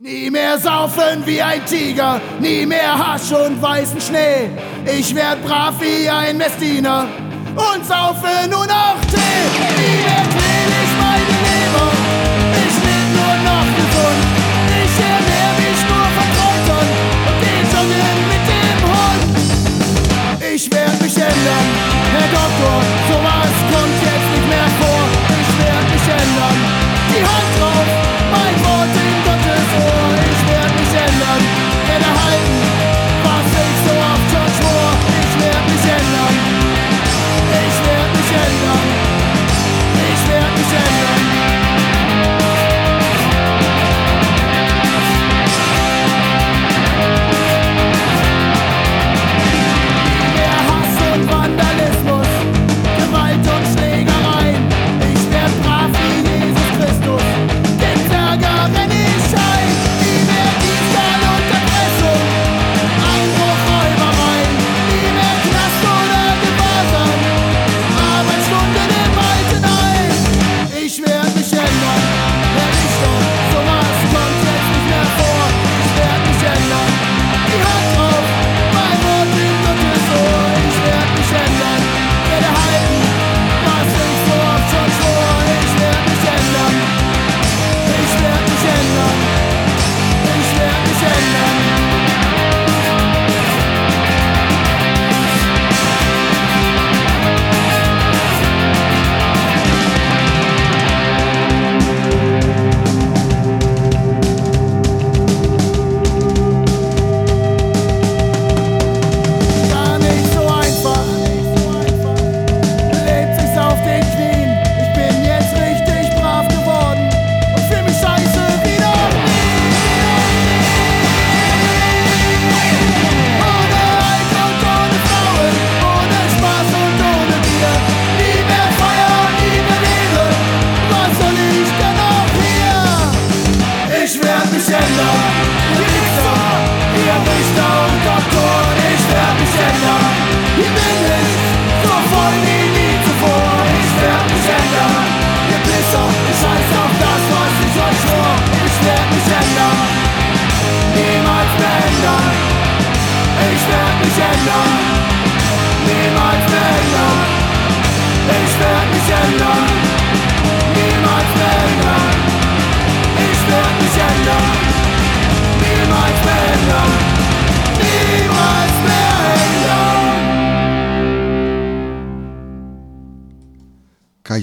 Nie mehr saufen wie ein Tiger, nie mehr Hasch und weißen Schnee. Ich werd brav wie ein Messdiener und saufe nur noch Tee. Nie mehr quäl ich meine Leber, ich leb nur noch gesund. Ich ernähr mich nur von Kräutern und geh joggen mit dem Hund. Ich werd mich ändern, Herr Doktor, sowas kommt jetzt nicht mehr vor. Ich werd mich ändern, die Hand drauf, and I hide.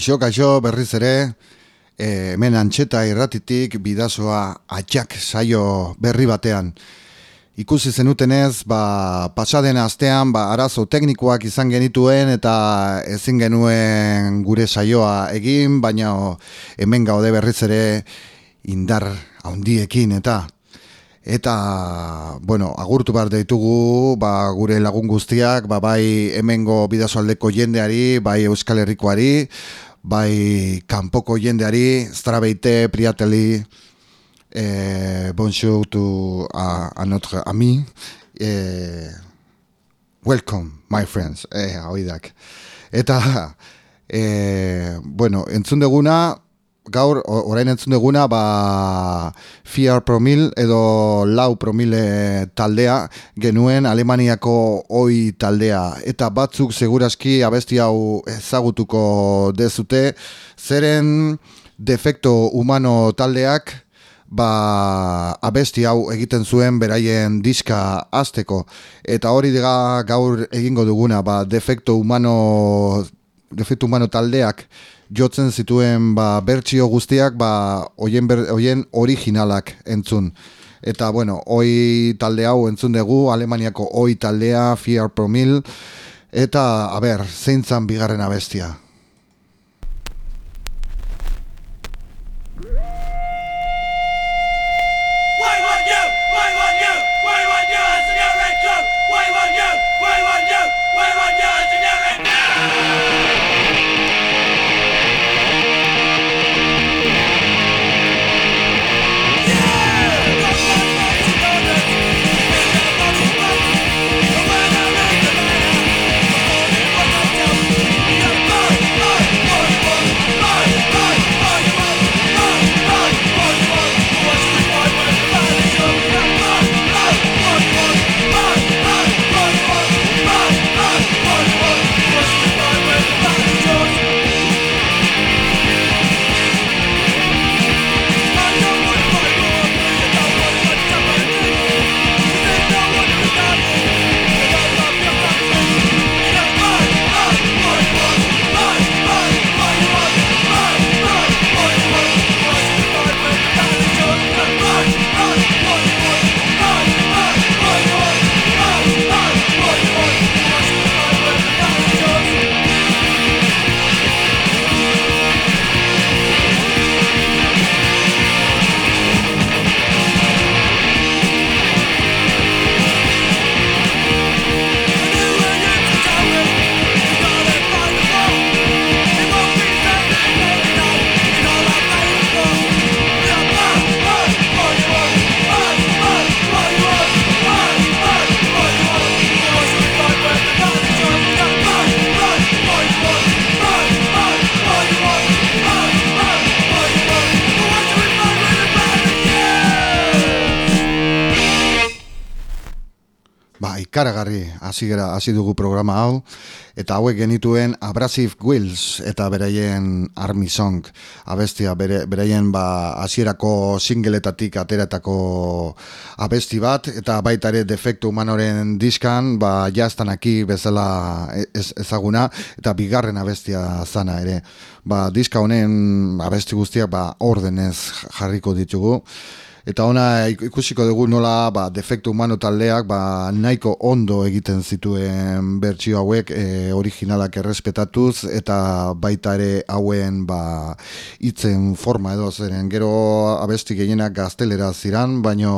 Kaixo, kaixo, berriz ere, e, hemen antxeta irratitik bidazoa atxak saio berri batean. Ikusi zenutenez, ba, pasaden astean, ba, arazo teknikoak izan genituen eta ezin genuen gure saioa egin, baina hemen gaude berriz ere indar handiekin eta Eta, bueno, agurtu behar ditugu, ba, gure lagun guztiak, ba, bai hemengo bidazoaldeko jendeari, bai Euskal Herrikoari, bai kanpoko jendeari, Strabeite, Priateli, eh, bonjour to a, a notre ami, eh, welcome, my friends, eh, hauidak. Eta, eh, bueno, entzun deguna, gaur, orain entzun duguna, ba, Fiar Promil edo Lau Promile taldea genuen Alemaniako oi taldea. Eta batzuk seguraski abesti hau ezagutuko dezute, zeren defekto humano taldeak ba, abesti hau egiten zuen beraien diska azteko. Eta hori dega gaur egingo duguna, ba, defekto humano defektu humano taldeak jotzen zituen ba, bertsio guztiak ba, oien, ber, oien originalak entzun. Eta, bueno, oi talde hau entzun dugu, Alemaniako oi taldea, Fear Promil, eta, a ber, zein zan bigarren abestia. Hasi gera hasi dugu programa hau eta hauek genituen Abrasive Wheels eta beraien Army Song. Abestia bere, beraien ba hasierako singeletatik ateratako abesti bat eta baita ere defektu humanoren diskan ba jastanaki bezala e, ez, ezaguna eta bigarren abestia zana ere. Ba diska honen abesti guztiak ba ordenez jarriko ditugu Eta ona ikusiko dugu nola ba, defektu humano taldeak ba, nahiko ondo egiten zituen bertsio hauek e, originalak errespetatuz eta baita ere hauen ba, itzen forma edo zeren gero abesti gehienak gaztelera ziran, baino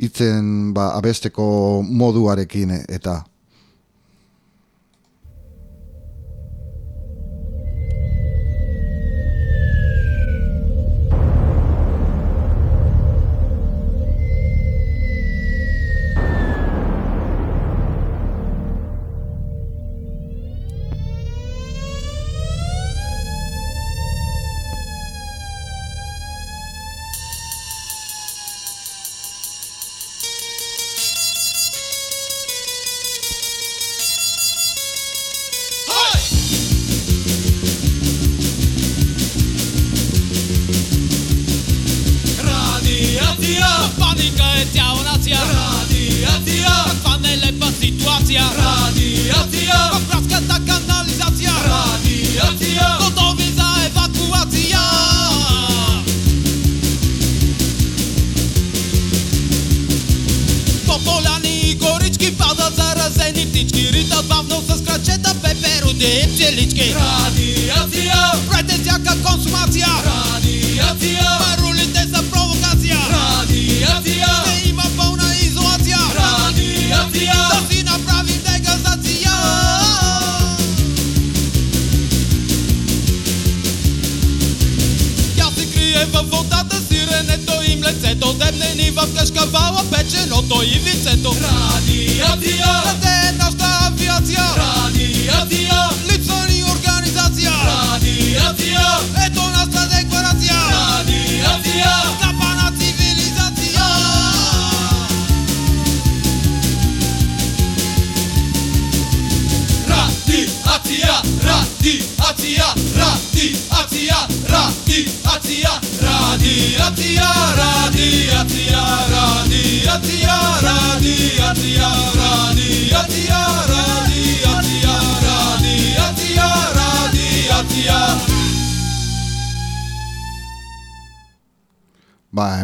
itzen ba, abesteko moduarekin eta unde e ce lici Radiația Haideți consumația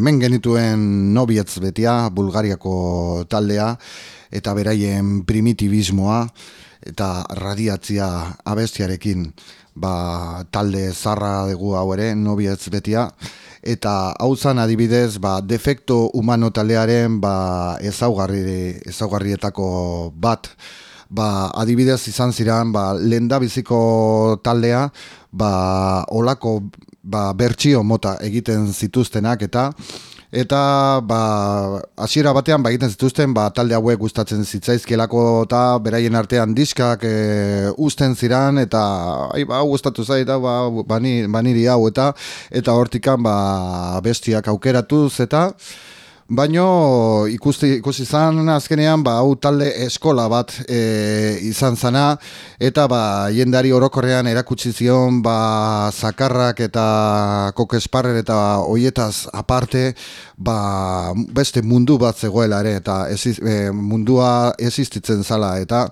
hemen genituen nobietz betia, Bulgariako taldea, eta beraien primitibismoa, eta radiatzia abestiarekin, ba, talde zarra dugu hau ere, nobietz betia, eta hau zan adibidez, ba, defekto humano taldearen ba, ezaugarri, ezaugarrietako bat, ba, adibidez izan ziren ba, lenda biziko taldea ba, olako ba, bertsio mota egiten zituztenak eta eta ba, hasiera batean ba, egiten zituzten ba, talde hauek gustatzen zitzaizkielako eta beraien artean diskak e, uzten ziran eta ai, ba, gustatu zaita ba, bani, baniri hau eta eta hortikan ba, bestiak aukeratuz eta Baino ikusti ikusi izan azkenean ba hau talde eskola bat e, izan zana eta ba jendari orokorrean erakutsi zion ba zakarrak eta kokesparrer eta hoietaz aparte ba beste mundu bat zegoela ere eta ez, e, mundua existitzen zala eta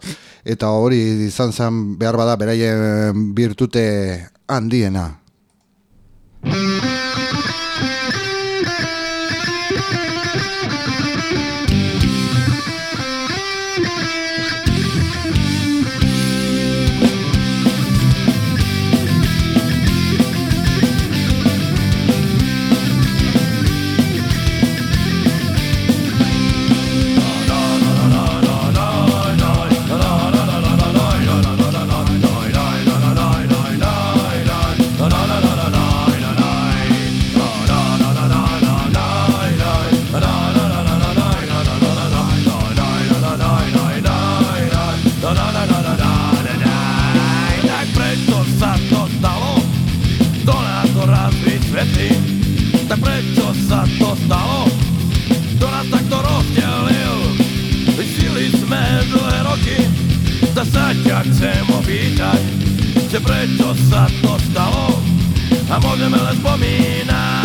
eta hori izan zen behar bada beraien virtute handiena. roky Zasa ťa chcem opýtať Že prečo sa to stalo? A môžeme len spomínať.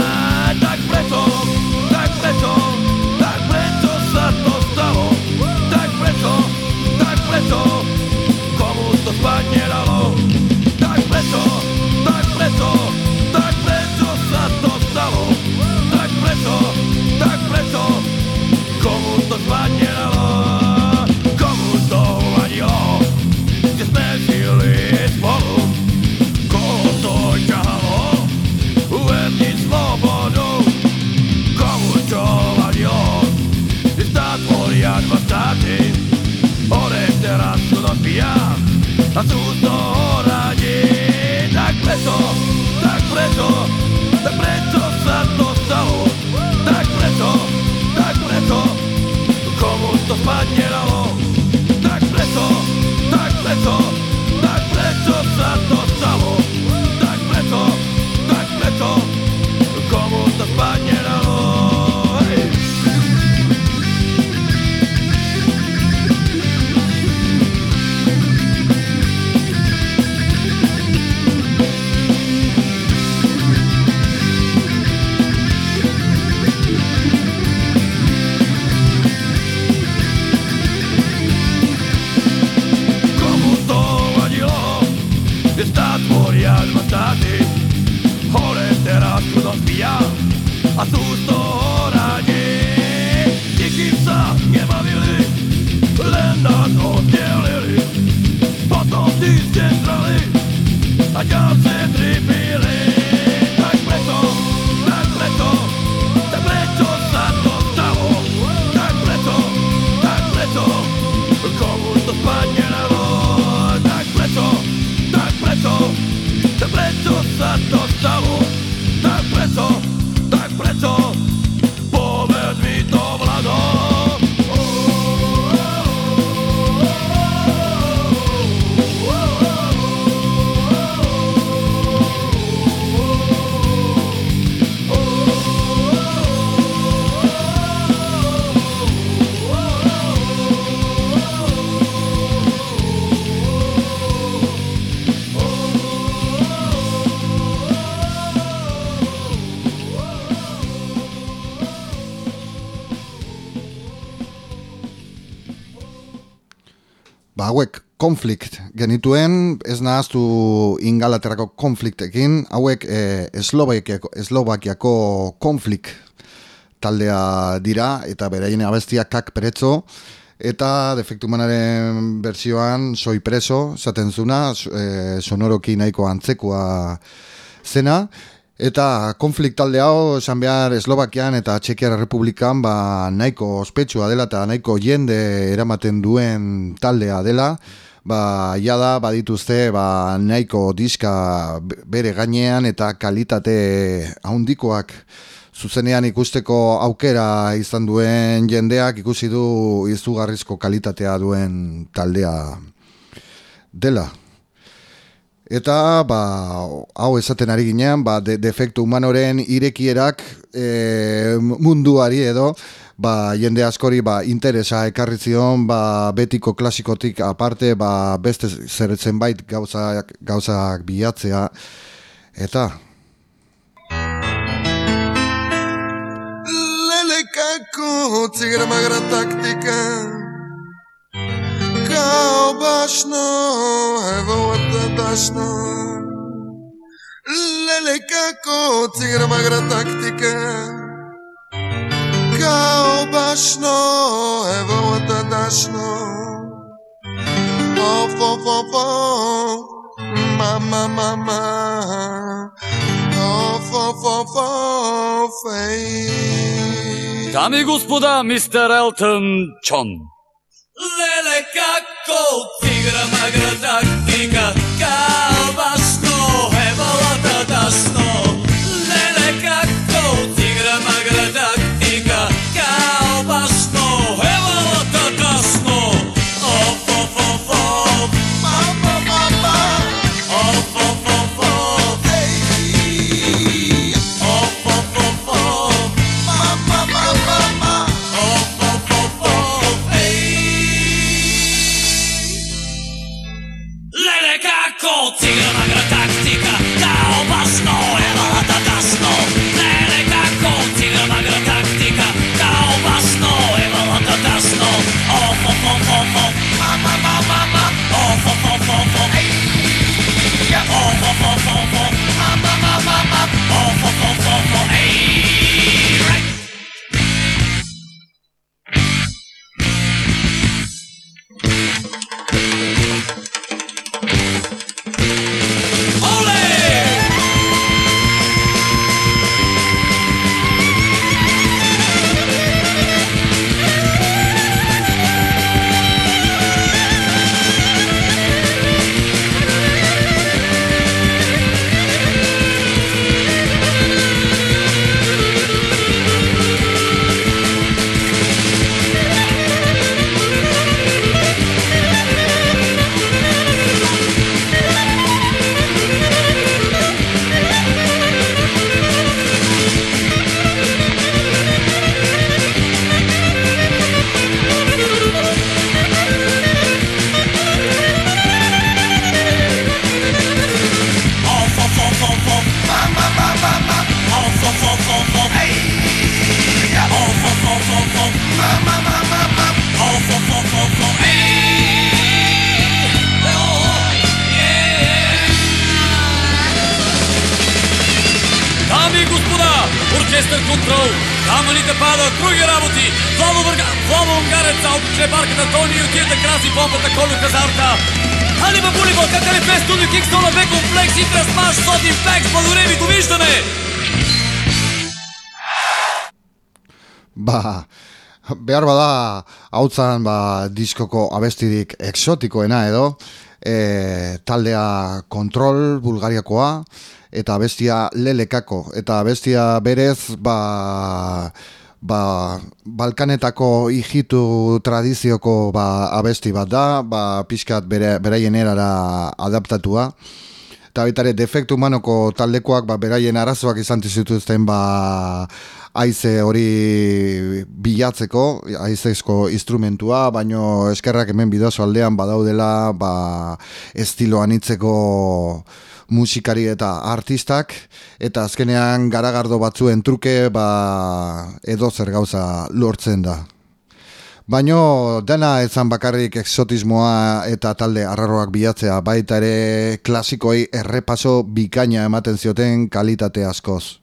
A sú konflikt genituen, ez nahaztu ingalaterako konfliktekin, hauek e, Eslovakiako, Eslovakiako konflikt taldea dira, eta beraien abestia kak pretzo, eta defektu manaren bertsioan soi preso, zaten zuna, e, sonoroki nahiko antzekoa zena, Eta konflikt talde hau, esan behar Eslovakian eta Txekiar Republikan ba, nahiko ospetsua dela eta nahiko jende eramaten duen taldea dela. Ba, jada badituzte ba, nahiko diska be- bere gainean eta kalitate haundikoak zuzenean ikusteko aukera izan duen jendeak ikusi du izugarrizko kalitatea duen taldea dela. Eta ba, hau esaten ari ginean, ba, de, defektu humanoren irekierak e, munduari edo ba, jende askori ba, interesa ekarri zion ba, betiko klasikotik aparte ba, beste zer zenbait gauzak, gauzak bilatzea. Eta? Lele kako cigra magra taktika. Kao bašno evo vata dašno Lele kako cigra magra taktika Бога обашно е вълната дашно. Оф, оф, оф, оф, мама, мама. Оф, оф, оф, оф, ей. Дами и господа, мистер Елтън Чон. Леле, како тигра, магра, тактика, как hautzan ba, diskoko abestirik exotikoena edo e, taldea kontrol bulgariakoa eta abestia lelekako. Eta abestia berez ba, ba, Balkanetako hijitu tradizioko ba, abesti bat da ba, pixkat bere, beraien erara adaptatua. Eta baita ere, defektu humanoko taldekoak ba, beraien arazoak izan zituzten ba, aize hori bilatzeko, aizezko instrumentua, baino eskerrak hemen bidazo aldean badaudela ba, estilo anitzeko musikari eta artistak, eta azkenean garagardo batzuen truke ba, edo zer gauza lortzen da. Baino dena ezan bakarrik exotismoa eta talde arraroak bilatzea baita ere klasikoi errepaso bikaina ematen zioten kalitate askoz.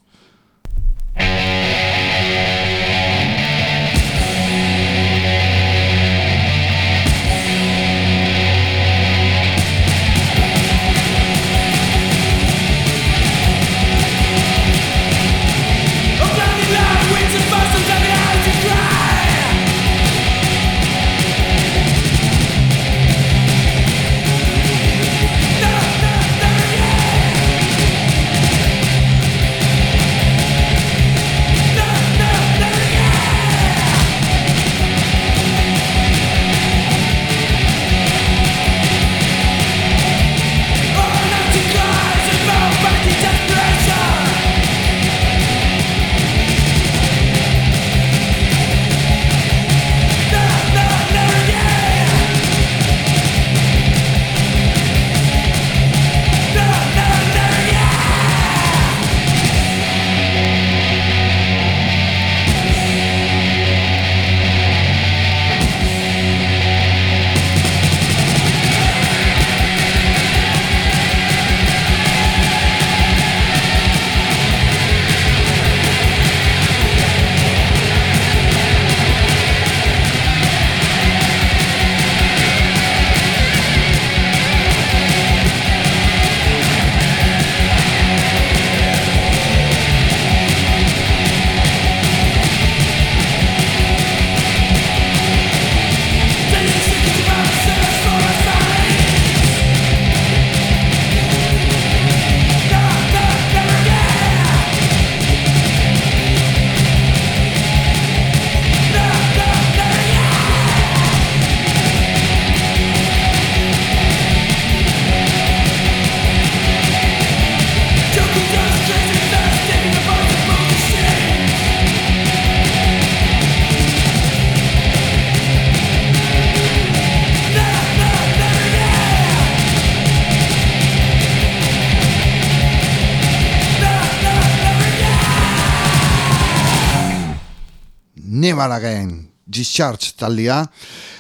Nebalagen Discharge taldia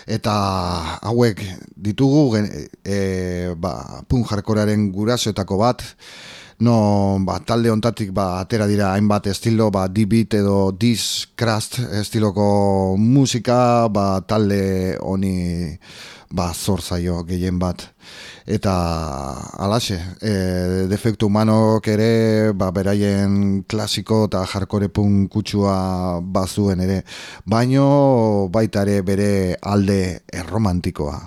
eta hauek ditugu gen, e, ba, pun jarkoraren gurasoetako bat no, ba, talde ontatik ba, atera dira hainbat estilo ba, D-beat edo Discrust estiloko musika ba, talde honi ba, zor zaio gehien bat. Eta alaxe e, defektu humanok ere ba, beraien klasiko eta jarkore pun kutsua bazuen ere. Baino baita ere bere alde erromantikoa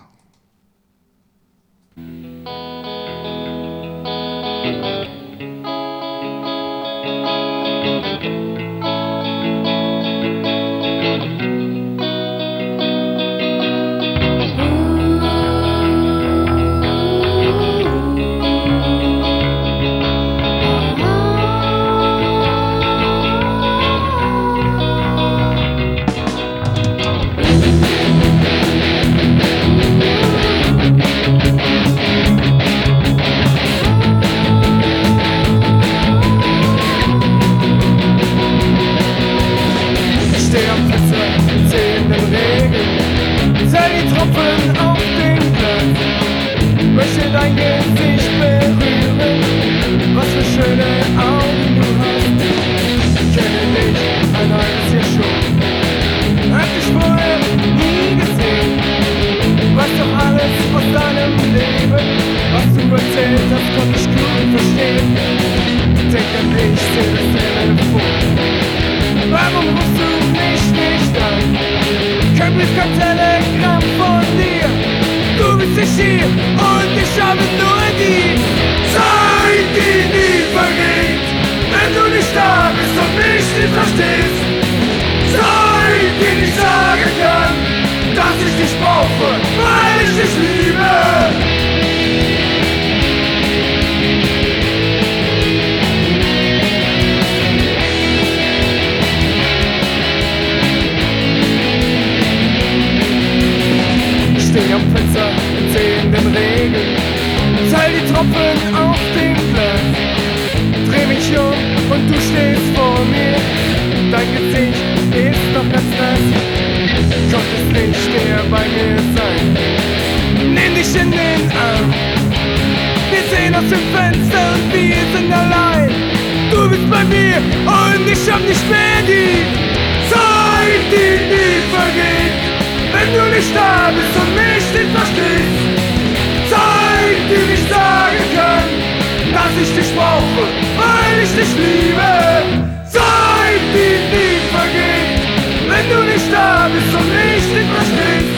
du nicht da bist und mich nicht verstehst.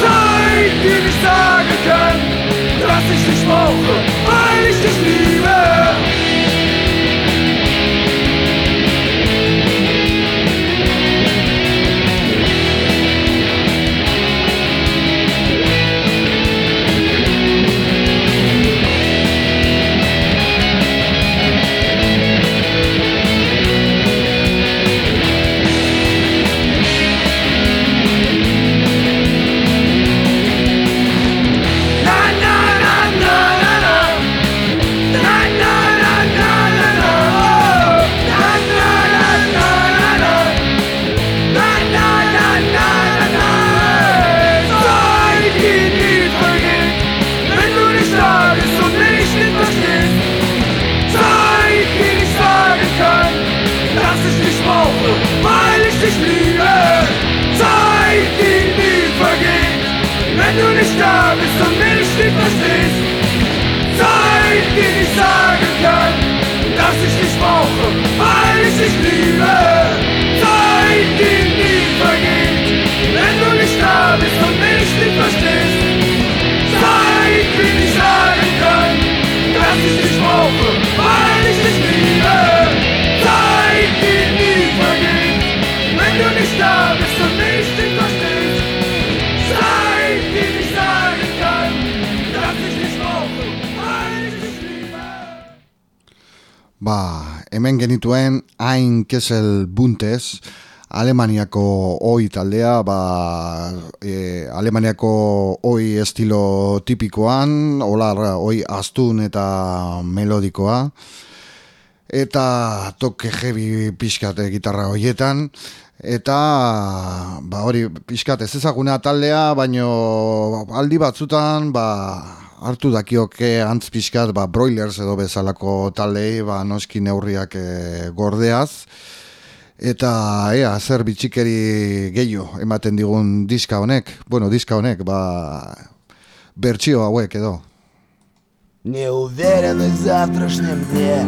Zeit, die nicht sagen kann, dass ich dich brauche, weil ich dich liebe. Du nicht da bist und mich nicht verstehst. Zeit, die nicht sagen kann, dass ich dich brauche, weil ich dich liebe. Hemen genituen hain kesel buntez, Alemaniako oi taldea, ba, e, Alemaniako oi estilo tipikoan, olar oi astun eta melodikoa, eta toke jebi pixkat eh, gitarra hoietan, eta ba hori pixkat ez ezaguna taldea, baino aldi batzutan ba, hartu dakioke antz pixkat ba, broilers edo bezalako taldei ba, noski neurriak eh, gordeaz, eta ea zer bitxikeri gehiago ematen digun diska honek, bueno diska honek, ba, bertsio hauek edo. Неуверенность в завтрашнем дне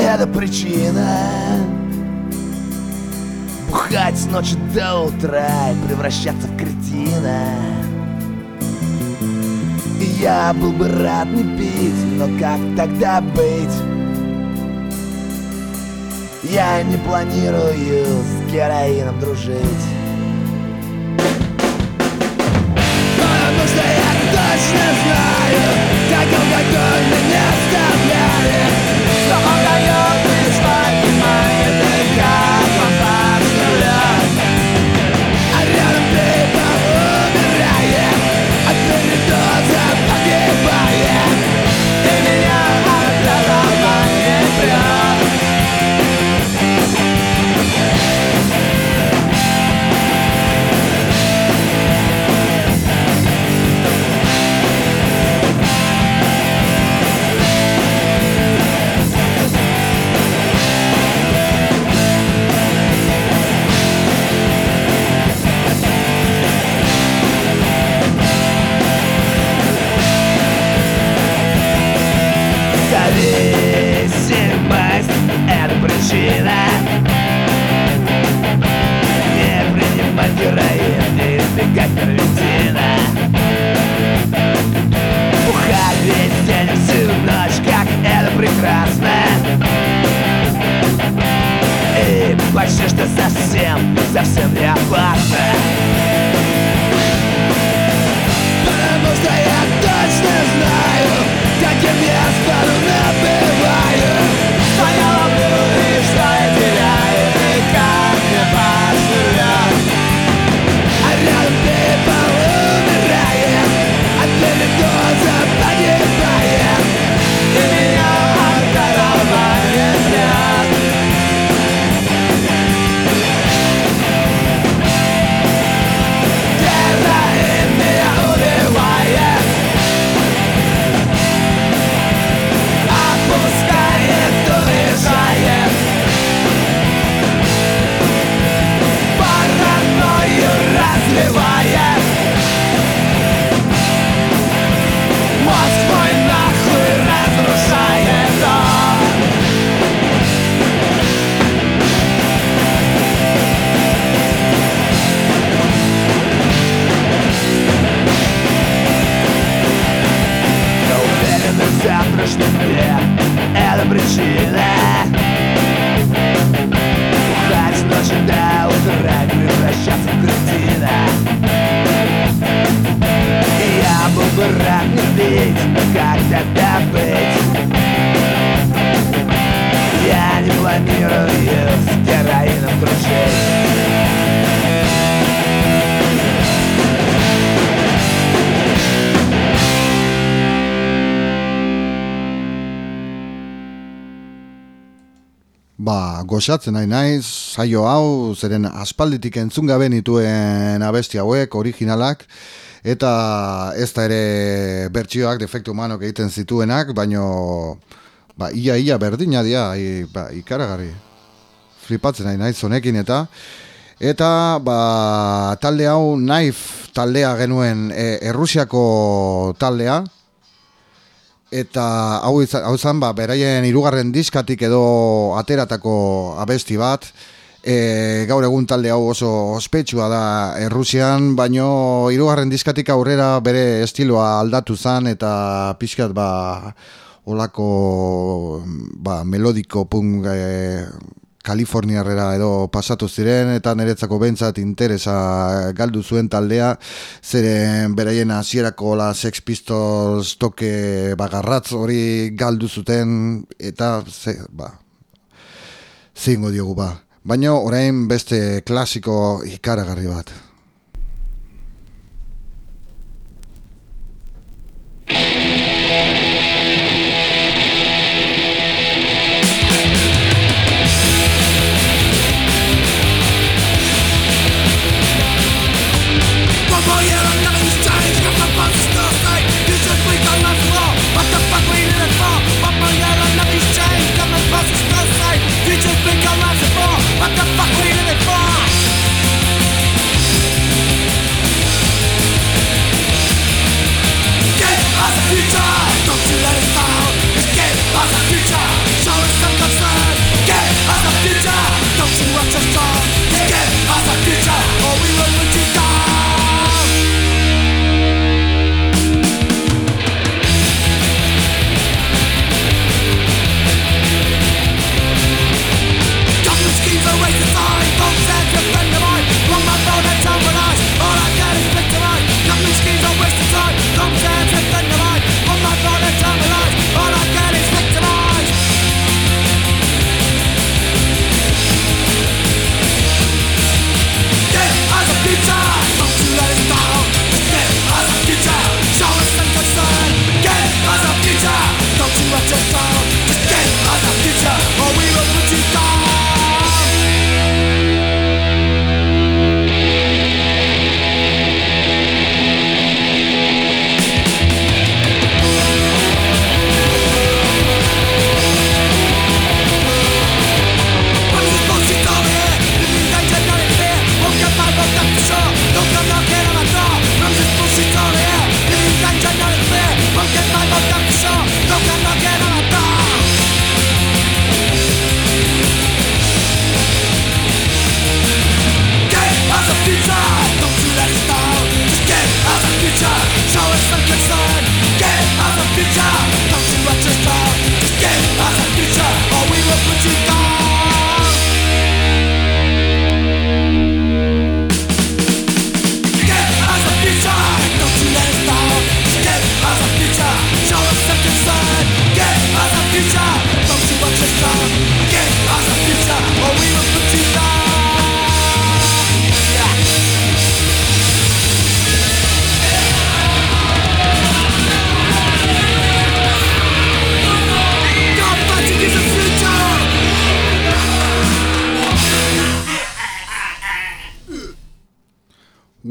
Это причина Бухать с ночи до утра И превращаться в кретина И Я был бы рад не пить Но как тогда быть? Я не планирую с героином дружить Потому что я точно знаю Как алкоголь меня Shit. that. Ba, goxatzen nahi naiz, saio hau, zeren aspalditik entzun gabe nituen abesti hauek, originalak, eta ez da ere bertsioak defektu humanok egiten zituenak, baino, ba, ia, ia berdina dia, i, ba, ikaragarri. Flipatzen nahi naiz honekin eta, eta, ba, talde hau, naif taldea genuen, e, Errusiako taldea, Eta hau, izan, hau zan, ba, beraien hirugarren diskatik edo ateratako abesti bat, e, gaur egun talde hau oso ospetsua da Errusian, baino hirugarren diskatik aurrera bere estiloa aldatu zan eta pixkat ba olako ba, melodiko punk e, Kaliforniarrera edo pasatu ziren eta niretzako bentsat interesa galdu zuen taldea zeren beraien hasierako la Sex Pistols toke bagarratz hori galdu zuten eta ze, ba, zingo diogu ba. Baina orain beste klasiko ikaragarri bat.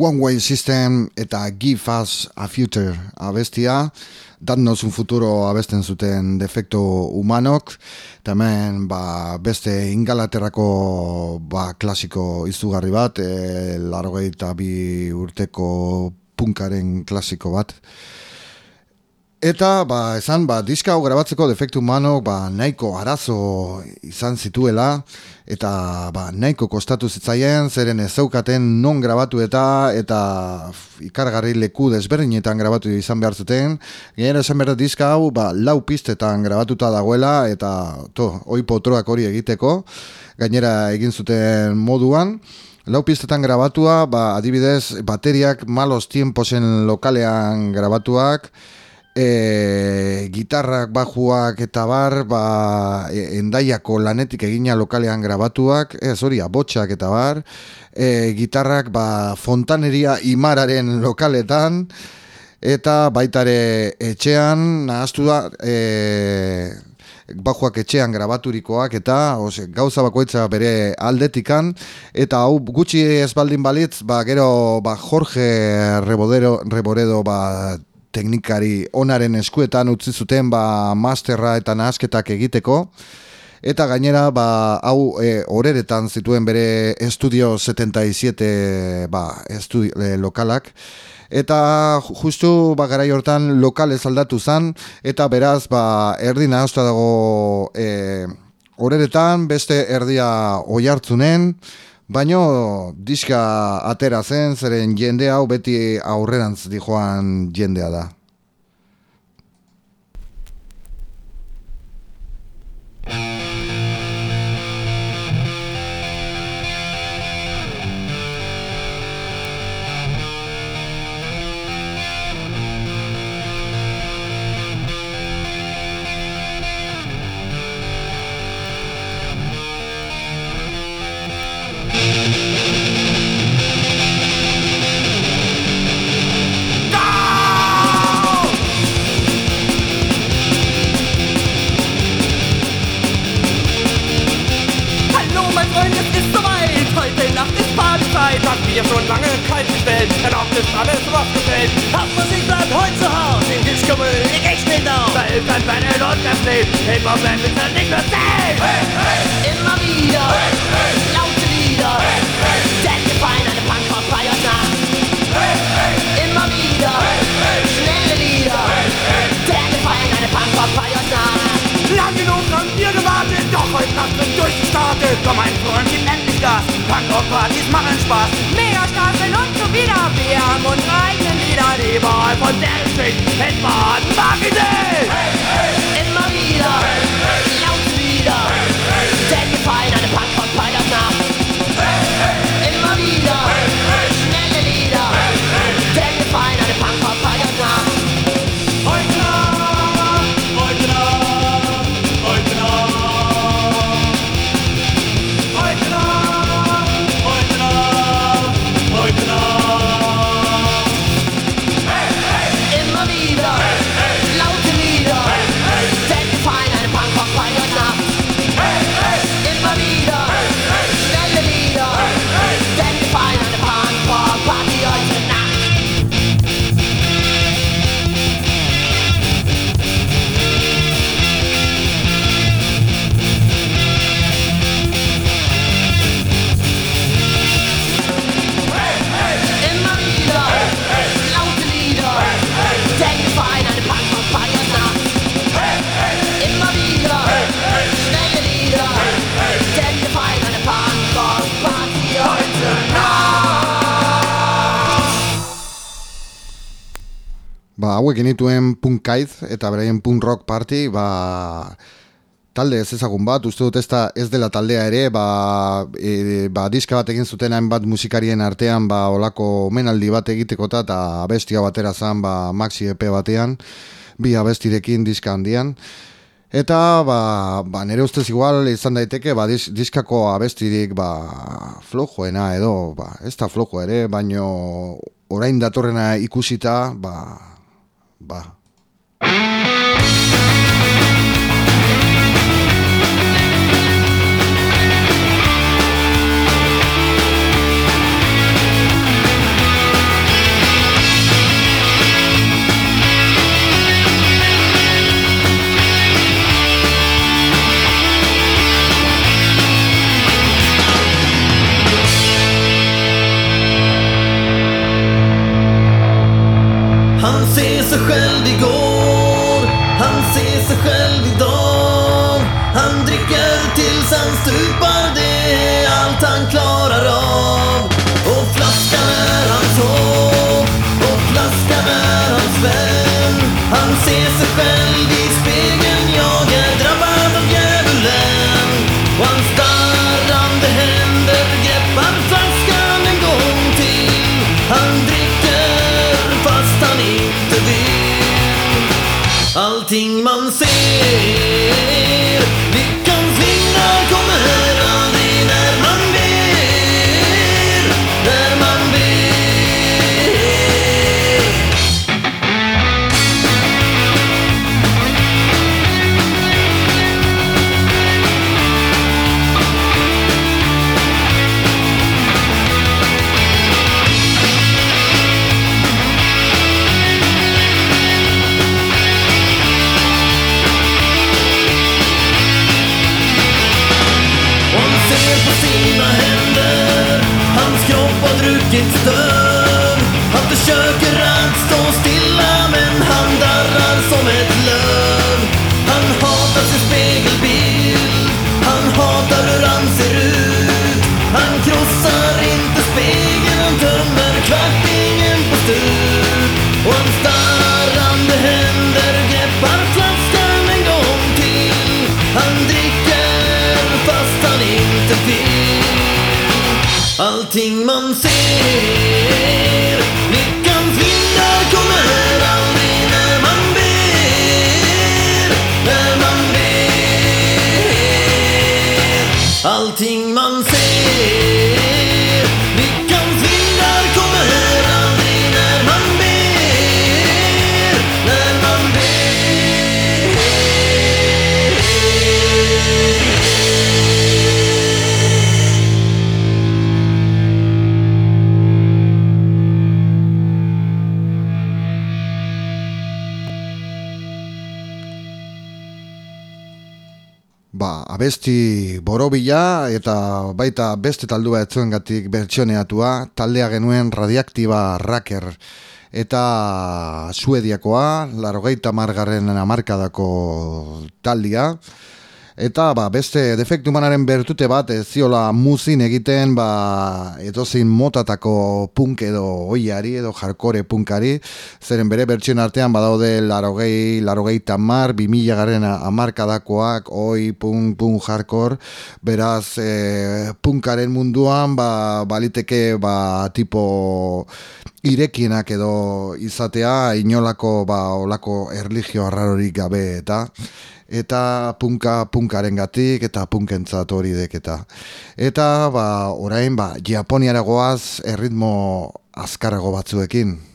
One Way System eta Give Us a Future abestia, Dadnos un futuro abesten zuten defekto humanok, eta hemen ba, beste ingalaterrako ba, klasiko izugarri bat, e, largogeita bi urteko punkaren klasiko bat. Eta, ba, esan, ba, diska hau grabatzeko defektu humano, ba, nahiko arazo izan zituela, eta, ba, nahiko kostatu zitzaien, zeren ez zeukaten non grabatu eta, eta ikargarri leku desberdinetan grabatu izan behar zuten. Gainera esan behar diska hau, ba, lau pistetan grabatuta dagoela, eta, to, oi potroak hori egiteko, gainera egin zuten moduan, Lau pistetan grabatua, ba, adibidez, bateriak malos tiemposen lokalean grabatuak, e, gitarrak, bajuak eta bar, ba, e, endaiako lanetik egina lokalean grabatuak, ez hori, abotxak eta bar, e, gitarrak ba, fontaneria imararen lokaletan, eta baitare etxean, nahaztu da, e, bajuak etxean grabaturikoak eta ose, gauza bakoitza bere aldetikan. Eta hau gutxi ez baldin balitz ba, gero ba, Jorge Rebodero, Reboredo ba, teknikari onaren eskuetan utzi zuten ba, masterra eta nahasketak egiteko. Eta gainera ba, hau e, horeretan zituen bere estudio 77 ba, estudi, e, lokalak. Eta justu ba, garai hortan lokal aldatu zan, eta beraz ba, erdi nahazta dago e, horeretan, beste erdia oi hartzunen, baino diska atera zen, zeren jende hau beti aurrerantz di joan jendea da. gestellt, dann auch ist alles was gefällt. Hat man sich bleibt heute zu Hause, im Tischkummel, ich echt nicht auf. Da ist ein Fan in das Leben, immer hop sein dann halt nicht mehr safe. Hey, hey. Immer wieder, hey, hey. laute Lieder, hey, hey. Dead Gefallen, eine Punkrock feiert nach. Hey, hey. Immer wieder, hey, hey. schnelle Lieder, hey, hey. Dead Gefallen, eine Punkrock feiert nach. Lange genug haben wir gewartet, doch heute Nacht wird durchgestartet, komm mein Freund, die Vollgas. Punkrock-Partys machen Spaß. Mega Straßeln und so wieder. Wir haben unsere eigenen Lieder. Überall von der Street. Hitman, Marketing. Hey, hey. Immer wieder. Hey, hey. Laut wieder. Hey, hey. Denn wir fallen eine Punkrock-Partys nach. Punkaiz eta beraien punk rock party, ba, talde ez ezagun bat, uste dut ez, da, ez dela taldea ere, ba, e, ba, diska bat egin zuten hainbat musikarien artean, ba, olako omenaldi bat egitekota eta abestia batera zan, ba, maxi EP batean, bi abestirekin diska handian. Eta, ba, ba, nire ustez igual izan daiteke, ba, dis, diskako abestirik, ba, flojoena edo, ba, ez da flojo ere, baino orain datorrena ikusita, ba, ba, Hans är sig själv sen han stupar, det är allt han klarar av. Och flaskan är hans hopp, och flaskan är hans vän. Han ser sig själv i abesti borobila eta baita beste taldua etzuengatik bertsioneatua, taldea genuen radiaktiba raker. Eta suediakoa, larogeita margarren amarkadako taldia, Eta ba, beste defektu manaren bertute bat ez ziola muzin egiten ba, edozin motatako punk edo oiari edo jarkore punkari, zeren bere bertsioen artean badaude larogei, larogei tamar, bimila garen amarkadakoak, oi, punk, punk, jarkor, beraz e, punkaren munduan ba, baliteke ba, tipo irekienak edo izatea inolako ba, olako erligio arrarorik gabe eta eta punka punkaren gatik eta punkentzat hori deketa. Eta ba, orain ba, Japoniara goaz erritmo azkarago batzuekin.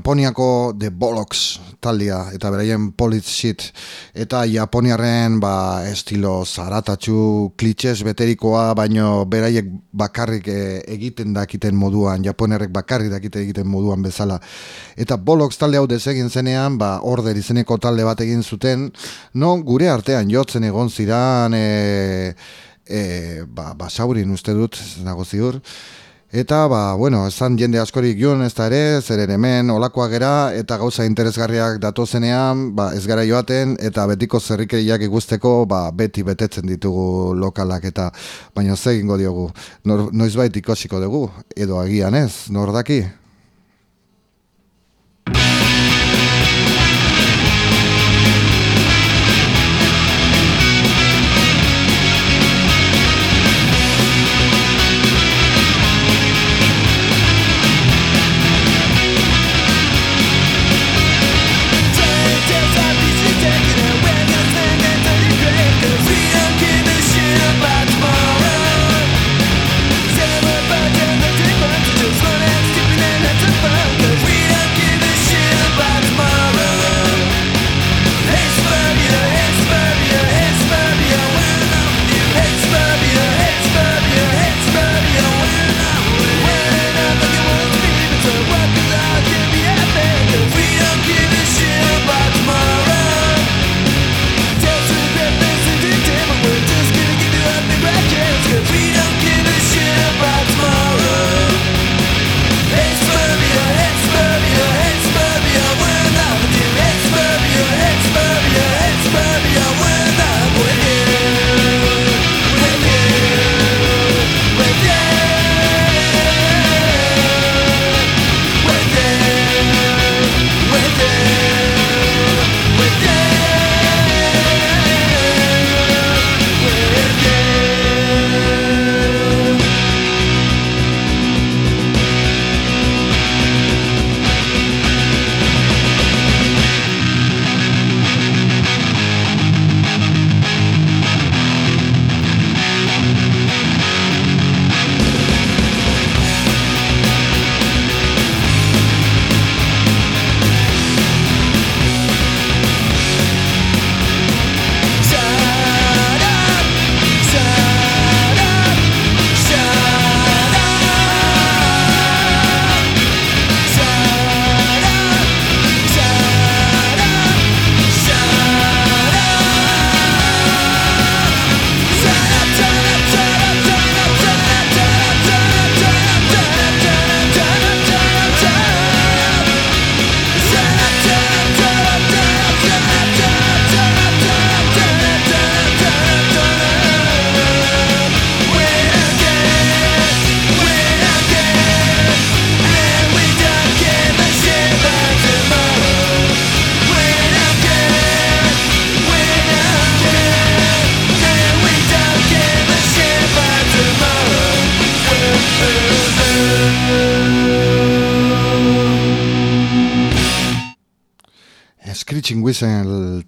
Japoniako The Bollocks taldia eta beraien Police Shit eta Japoniarren ba, estilo zaratatxu klitxez beterikoa baino beraiek bakarrik e, egiten dakiten moduan Japoniarrek bakarrik dakiten egiten moduan bezala. Eta Bollocks talde hau desegin zenean ba, order izeneko talde bat egin zuten non gure artean jotzen egon ziran e, e, ba, basaurin uste dut nago ziur Eta, ba, bueno, esan jende askorik joan ez da ere, zeren hemen olakoa gera, eta gauza interesgarriak datozenean, ba, ez gara joaten, eta betiko zerrikeriak ikusteko, ba, beti betetzen ditugu lokalak, eta baina zegingo diogu, Nor, noizbait ikosiko dugu, edo agian ez, nor daki?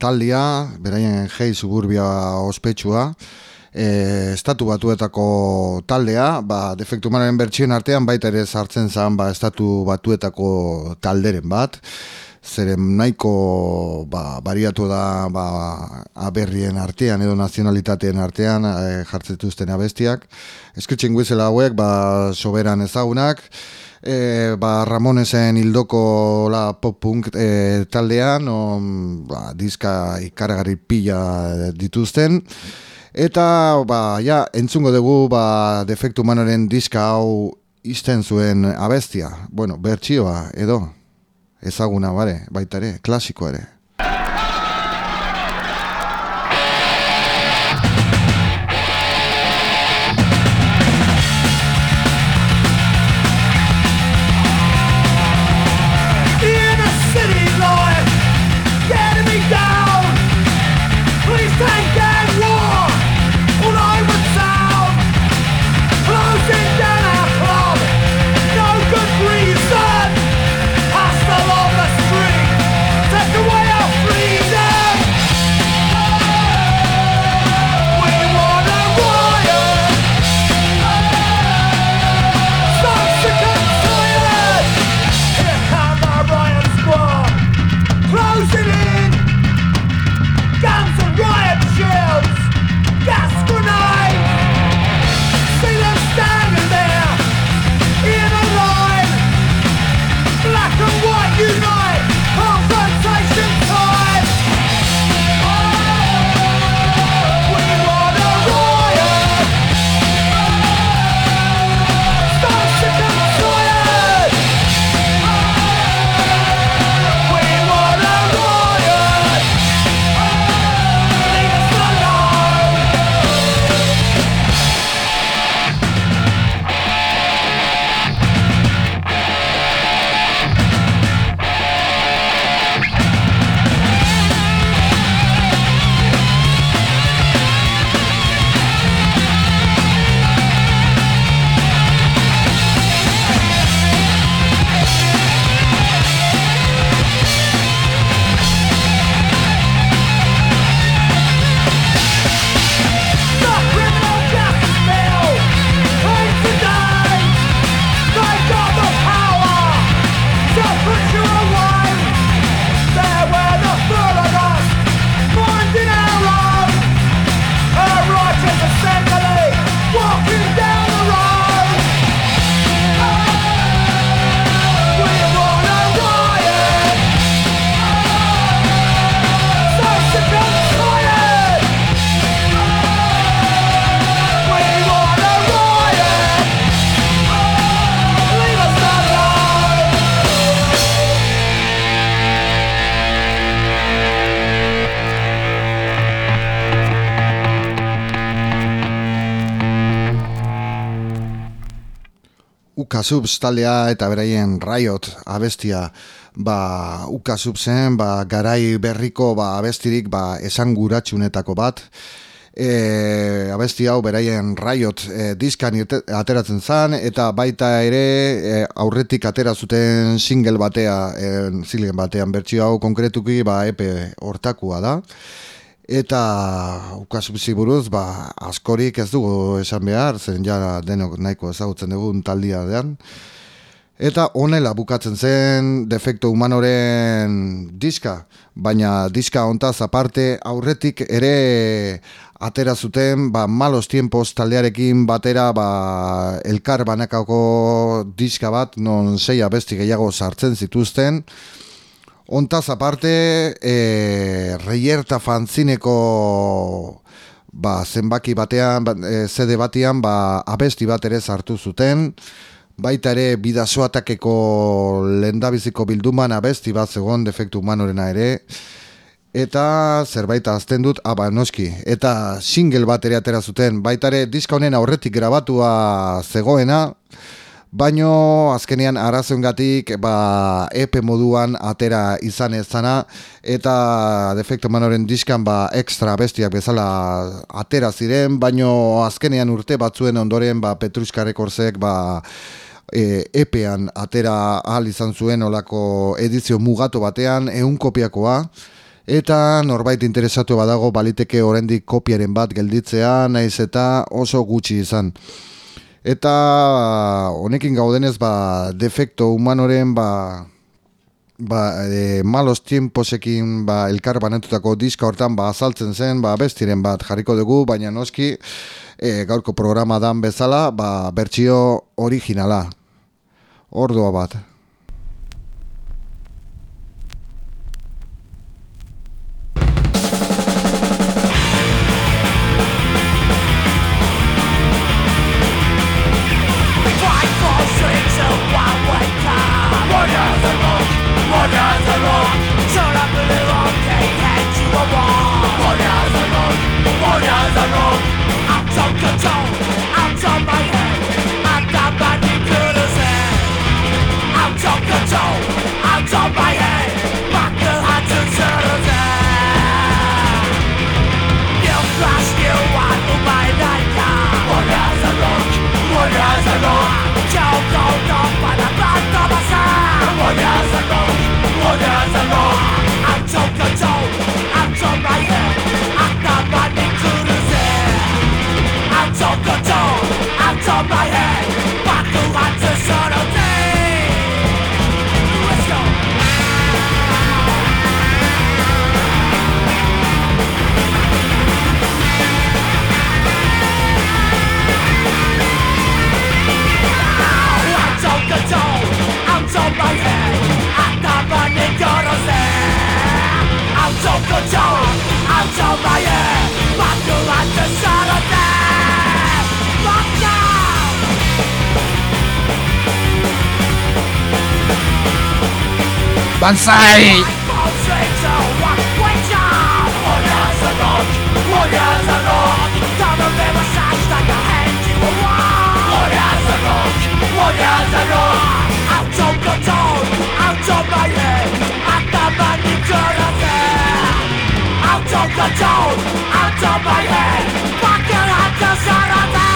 Taldia, beraien hei suburbia ospetsua, e, estatu batuetako taldea, ba, defektu manaren bertxien artean baita ere sartzen zen ba, estatu batuetako talderen bat, zeren nahiko ba, bariatu da ba, aberrien artean edo nazionalitateen artean e, jartzetuzten abestiak. Screeching Whistle hauek ba, soberan ezagunak, e, ba, Ramonesen hildoko pop-punk e, taldean, on, ba, diska ikaragarri pila dituzten, eta ba, ja, entzungo dugu ba, defektu manoren diska hau izten zuen abestia, bueno, bertsioa edo, ezaguna bare, baita ere, klasiko ere. Ukasubs taldea eta beraien Riot abestia ba Ukasubsen ba garai berriko ba abestirik ba esanguratsunetako bat. E, abesti hau beraien Riot e, diskan ateratzen zan eta baita ere e, aurretik atera zuten single batea e, batean. Bertsio hau konkretuki ba epe hortakua da Eta ukasubzi buruz, ba, askorik ez dugu esan behar, zen ja denok nahiko ezagutzen dugun taldia dean. Eta honela bukatzen zen defekto humanoren diska, baina diska hontaz aparte aurretik ere atera zuten ba, malos tiempos taldearekin batera ba, elkar banakako diska bat, non sei abesti gehiago sartzen zituzten, Ontaz aparte, e, reierta fanzineko ba, zenbaki batean, ba, e, zede batean, ba, abesti bat ere sartu zuten, baita ere bidazoatakeko lendabiziko bilduman abesti bat zegoen defektu humanorena ere, eta zerbait azten dut, aba noski, eta single bat ere atera zuten, baita ere diska honen aurretik grabatua zegoena, Baino azkenean arazoengatik ba, EP moduan atera izan ez zana eta defekto manoren diskan ba, extra bestiak bezala atera ziren, baino azkenean urte batzuen ondoren ba, Petruska Rekordzek ba, e, epean atera ahal izan zuen olako edizio mugatu batean, ehun kopiakoa, eta norbait interesatu badago baliteke oraindik kopiaren bat gelditzea, naiz eta oso gutxi izan. Eta honekin gaudenez ba, defekto humanoren ba, ba, e, malos tiemposekin ba, elkar banatutako diska hortan ba, azaltzen zen ba, bestiren bat jarriko dugu, baina noski e, gaurko programa dan bezala ba, bertsio originala. Ordua bat. soul Banzai! Out of my head, fucking the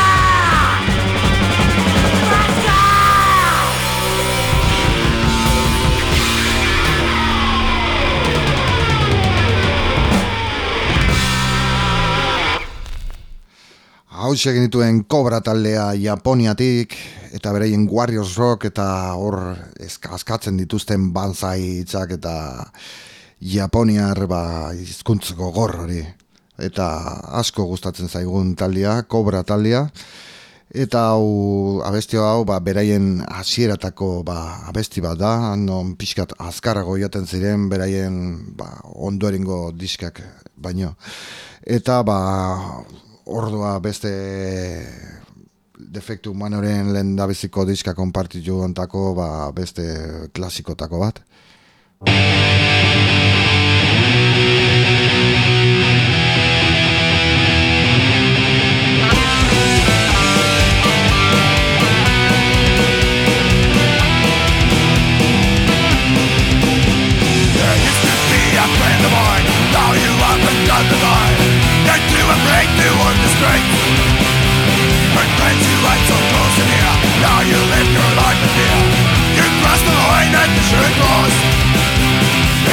Hau genituen kobra taldea Japoniatik eta bereien Warriors Rock eta hor eska- askatzen dituzten banzai hitzak eta Japoniar ba, izkuntz gogor hori. Eta asko gustatzen zaigun taldea, kobra taldea. Eta hau abestio hau ba, beraien hasieratako ba, abesti bat da, non pixkat azkarrago joaten ziren beraien ba, ondorengo diskak baino. Eta ba, ordua beste defektu humanoren lehen dabeziko diska konpartitu ontako ba, beste klasikotako bat.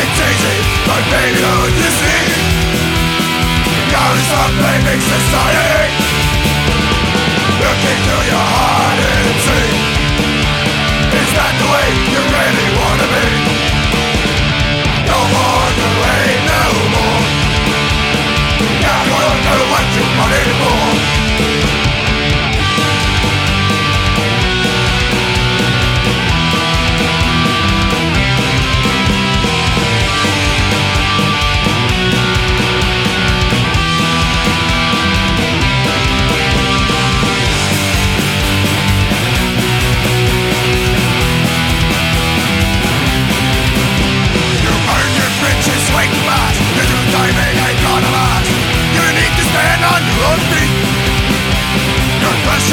It's easy, you not blaming society. Looking through your heart and see. Is that the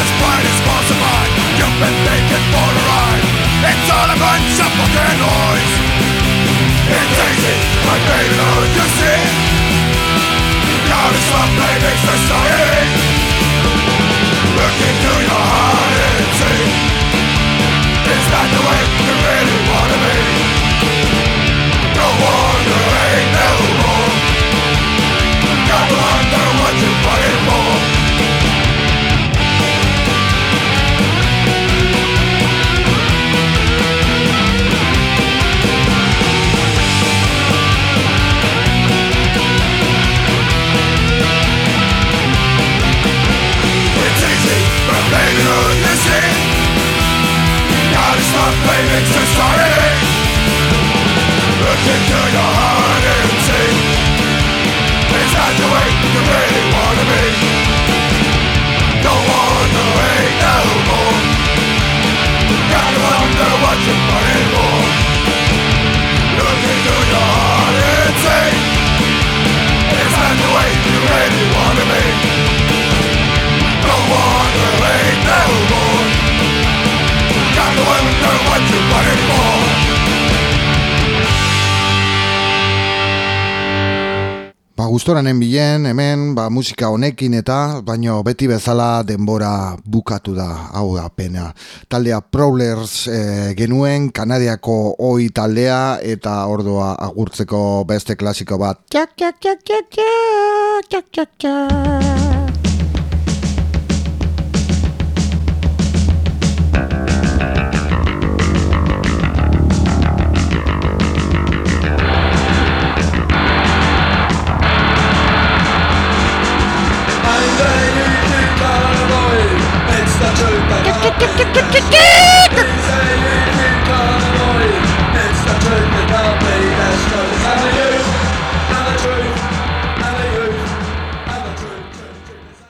Precious pride is falsified You've been taken for a ride. It's all a bunch of fucking noise. It's easy, my baby, don't you see. Gotta stop blaming society Look into your heart and see. Is that the way gustoranen bilen, hemen, ba, musika honekin eta, baino beti bezala denbora bukatu da, hau da pena. Taldea Prowlers eh, genuen, Kanadiako oi taldea, eta ordoa agurtzeko beste klasiko bat. Txak, txak, txak, txak, txak, txak, txak, txak. kick, kick, kick, kick.